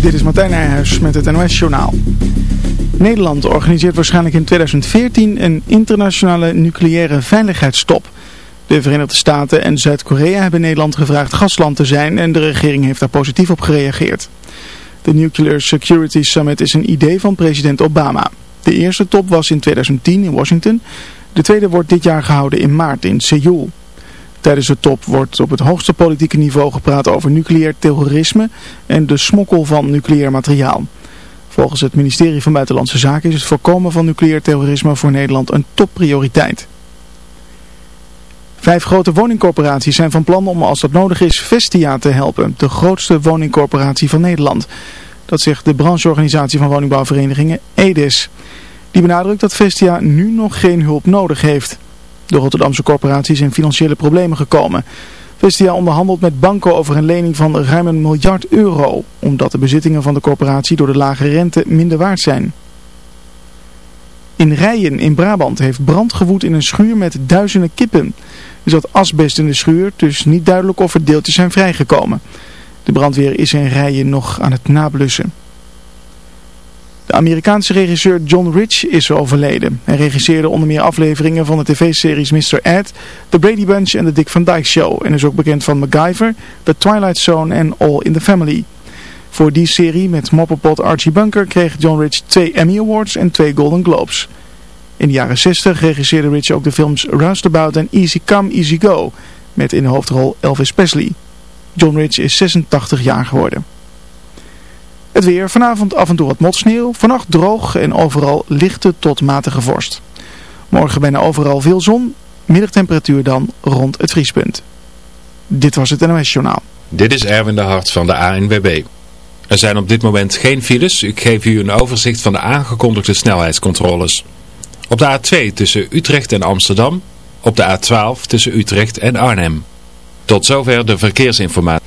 Dit is Martijn Nijhuis met het NOS-journaal. Nederland organiseert waarschijnlijk in 2014 een internationale nucleaire veiligheidstop. De Verenigde Staten en Zuid-Korea hebben Nederland gevraagd gastland te zijn en de regering heeft daar positief op gereageerd. De Nuclear Security Summit is een idee van president Obama. De eerste top was in 2010 in Washington. De tweede wordt dit jaar gehouden in maart in Seoul. Tijdens de top wordt op het hoogste politieke niveau gepraat over nucleair terrorisme en de smokkel van nucleair materiaal. Volgens het ministerie van Buitenlandse Zaken is het voorkomen van nucleair terrorisme voor Nederland een topprioriteit. Vijf grote woningcorporaties zijn van plan om als dat nodig is Vestia te helpen, de grootste woningcorporatie van Nederland. Dat zegt de brancheorganisatie van woningbouwverenigingen EDIS. Die benadrukt dat Vestia nu nog geen hulp nodig heeft. De Rotterdamse corporatie is in financiële problemen gekomen. Vestia onderhandelt met banken over een lening van ruim een miljard euro, omdat de bezittingen van de corporatie door de lage rente minder waard zijn. In Rijen in Brabant heeft brand gewoed in een schuur met duizenden kippen. Er zat asbest in de schuur, dus niet duidelijk of er deeltjes zijn vrijgekomen. De brandweer is in Rijen nog aan het nablussen. De Amerikaanse regisseur John Rich is overleden. Hij regisseerde onder meer afleveringen van de tv-series Mr. Ed, The Brady Bunch en The Dick Van Dyke Show. En is ook bekend van MacGyver, The Twilight Zone en All in the Family. Voor die serie met mopperpot Archie Bunker kreeg John Rich twee Emmy Awards en twee Golden Globes. In de jaren 60 regisseerde Rich ook de films Roustabout en Easy Come, Easy Go, met in de hoofdrol Elvis Presley. John Rich is 86 jaar geworden. Het weer, vanavond af en toe wat motsneeuw, vannacht droog en overal lichte tot matige vorst. Morgen bijna overal veel zon, middagtemperatuur dan rond het vriespunt. Dit was het NOS Journaal. Dit is Erwin de Hart van de ANWB. Er zijn op dit moment geen files. Ik geef u een overzicht van de aangekondigde snelheidscontroles. Op de A2 tussen Utrecht en Amsterdam. Op de A12 tussen Utrecht en Arnhem. Tot zover de verkeersinformatie.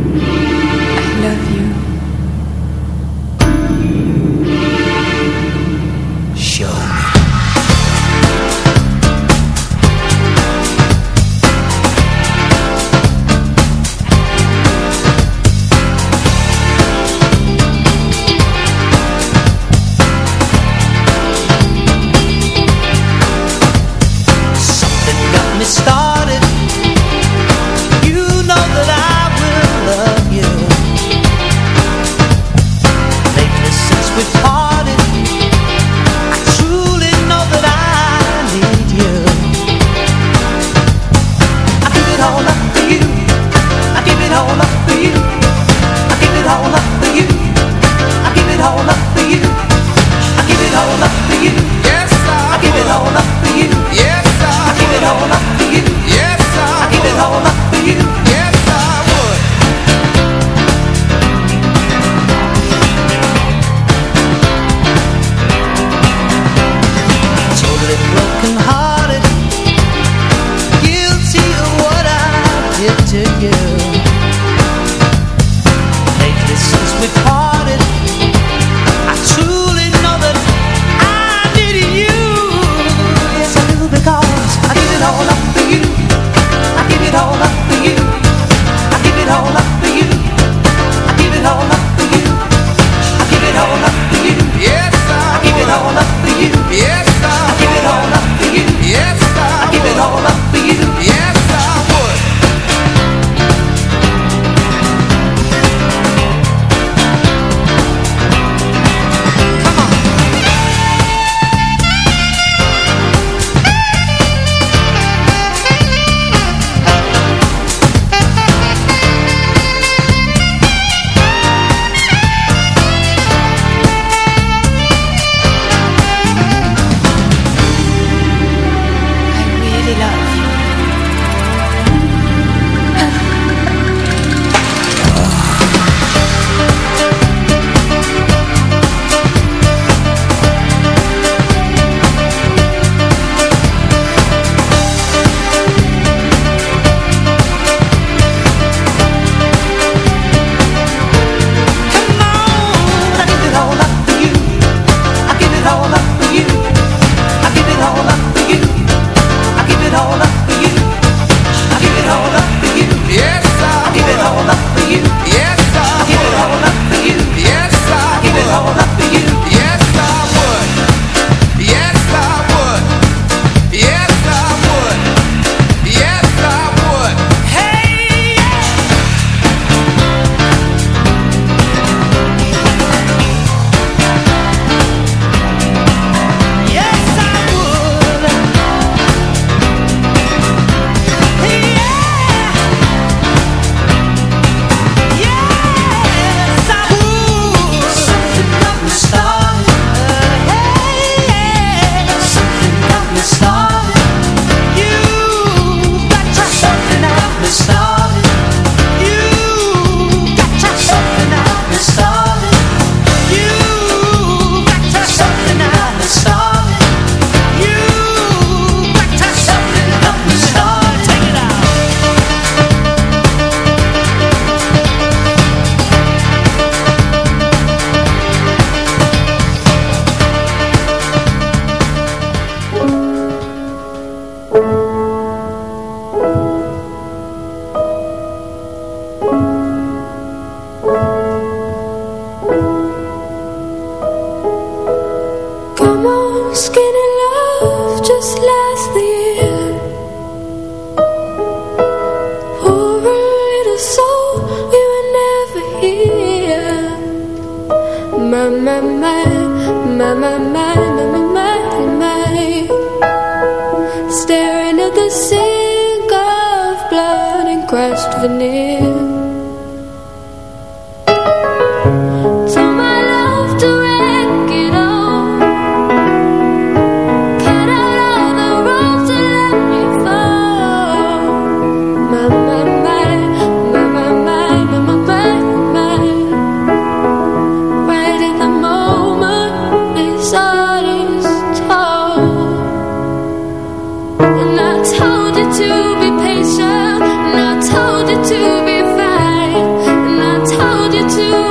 To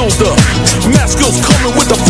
The Maskell's coming with the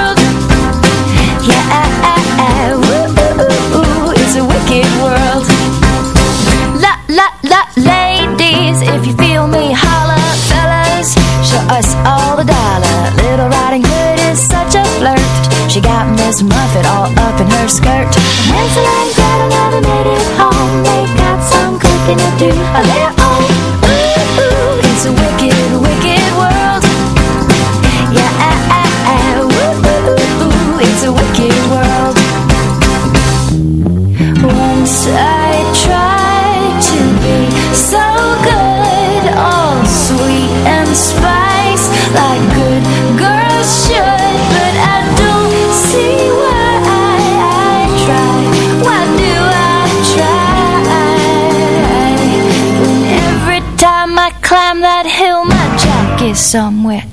Miss Muffet all up in her skirt. Hansel and Gretel never made it home. They got some cooking to do of their own. Ooh, ooh, it's a wicked, wicked world. Yeah, ooh, ooh, ooh, ooh, it's a wicked world. Once I tried to be so good, all sweet and spice. like good girls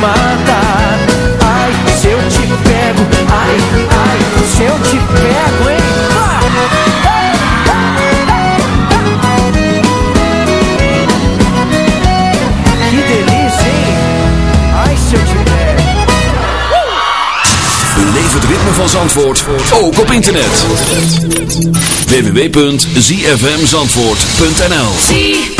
você me mata. Ai, se eu te pego, ai, ai, se eu te pego, hein? Que delícia, hein? Ai, se eu te pego. Beleef het ritme van Zandvoort, ook op internet. www.zfmzandvoort.nl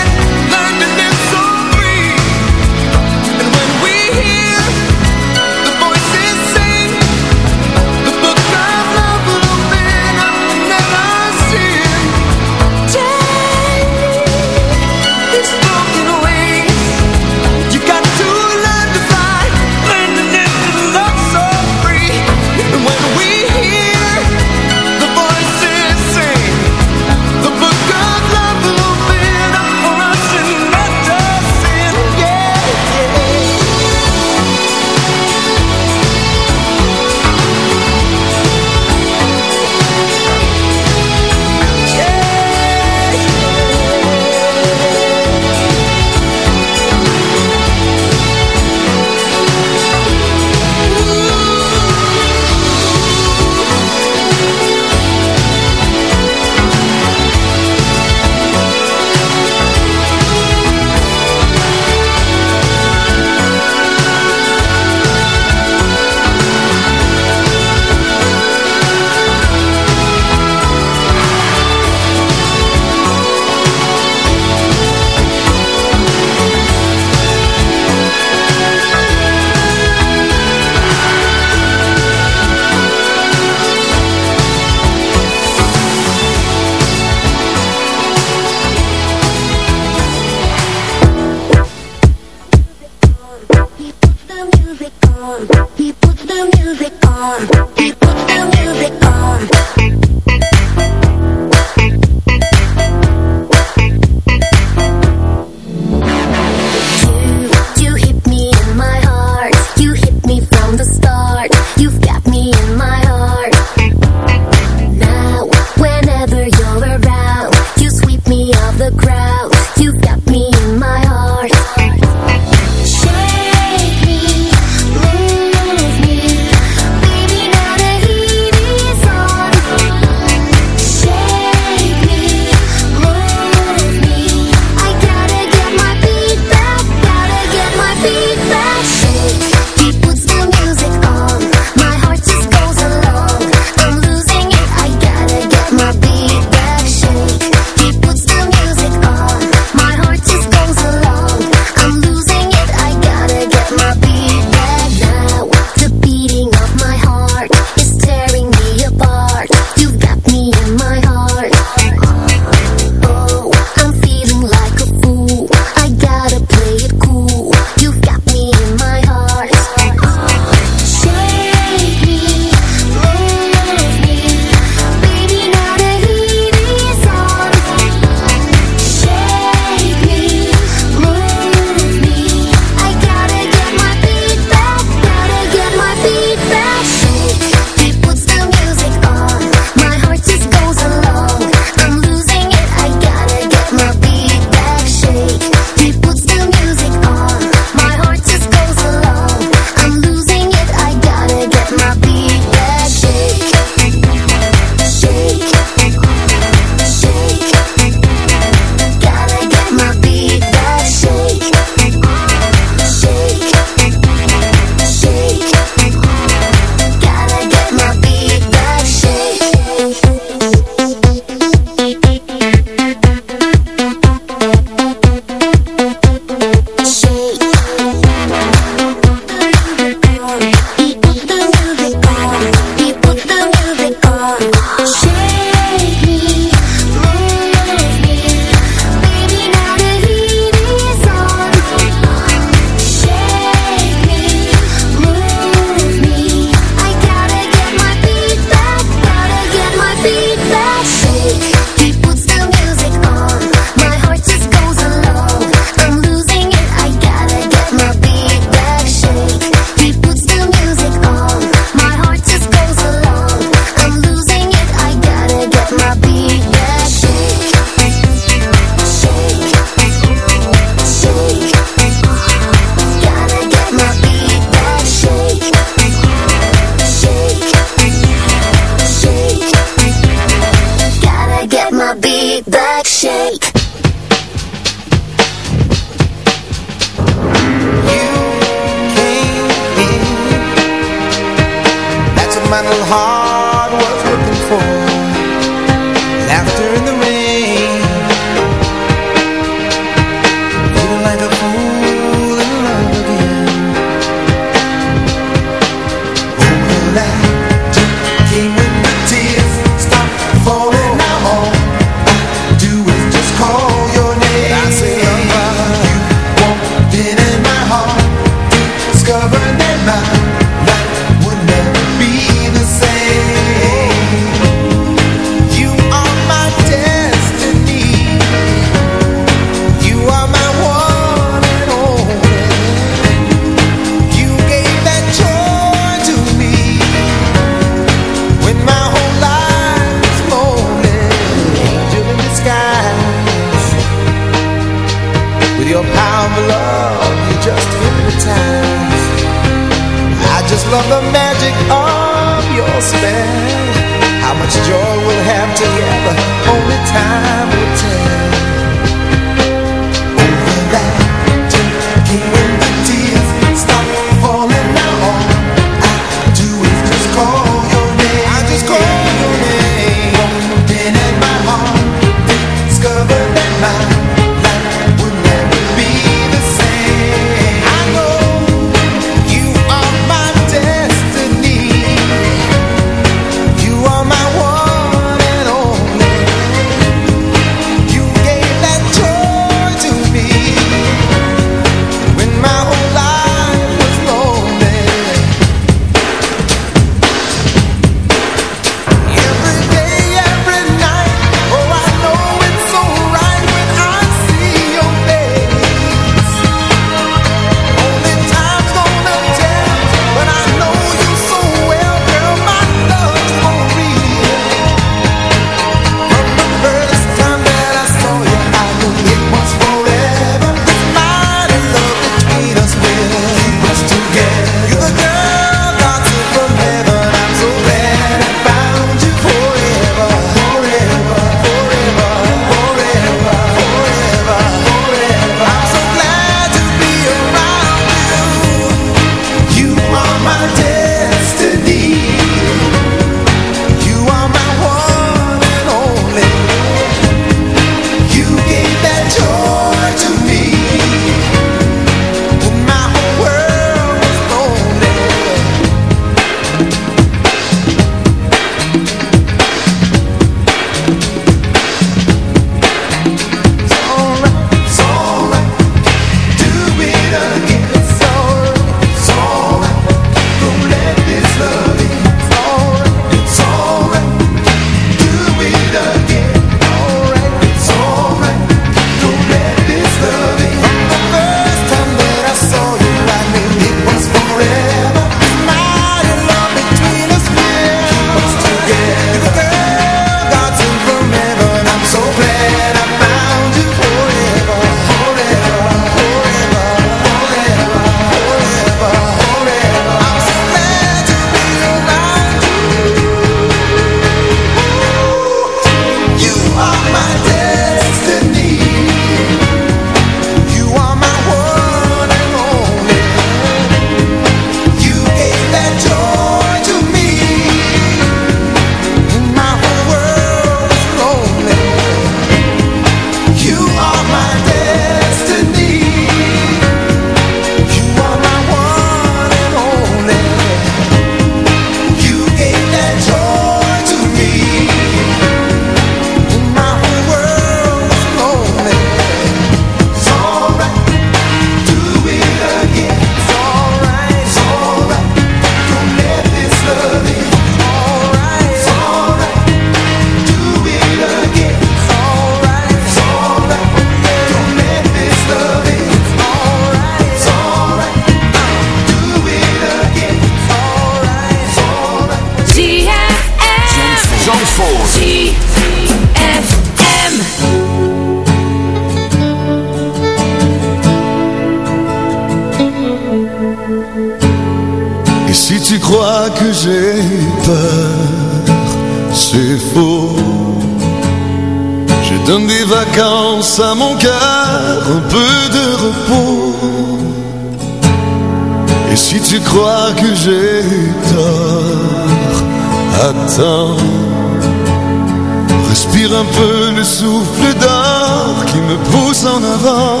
Respire un peu le souffle d'or qui me pousse en avant.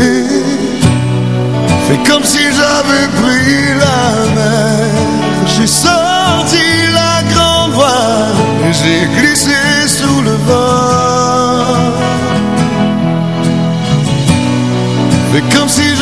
Et fais comme si j'avais pris la mer. J'ai sorti la grande voile et j'ai glissé sous le vent. Fais comme si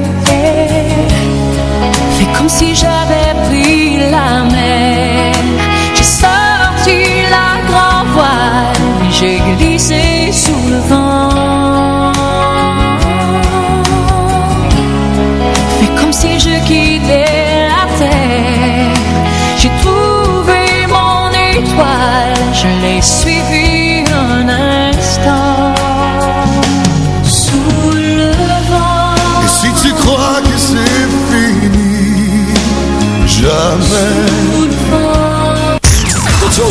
Comme si j'avais pris la mer. J'ai sorti la grand voile, j'ai glissé sous le vent. Fais comme si je quittais la terre. J'ai trouvé mon étoile, je l'ai suivi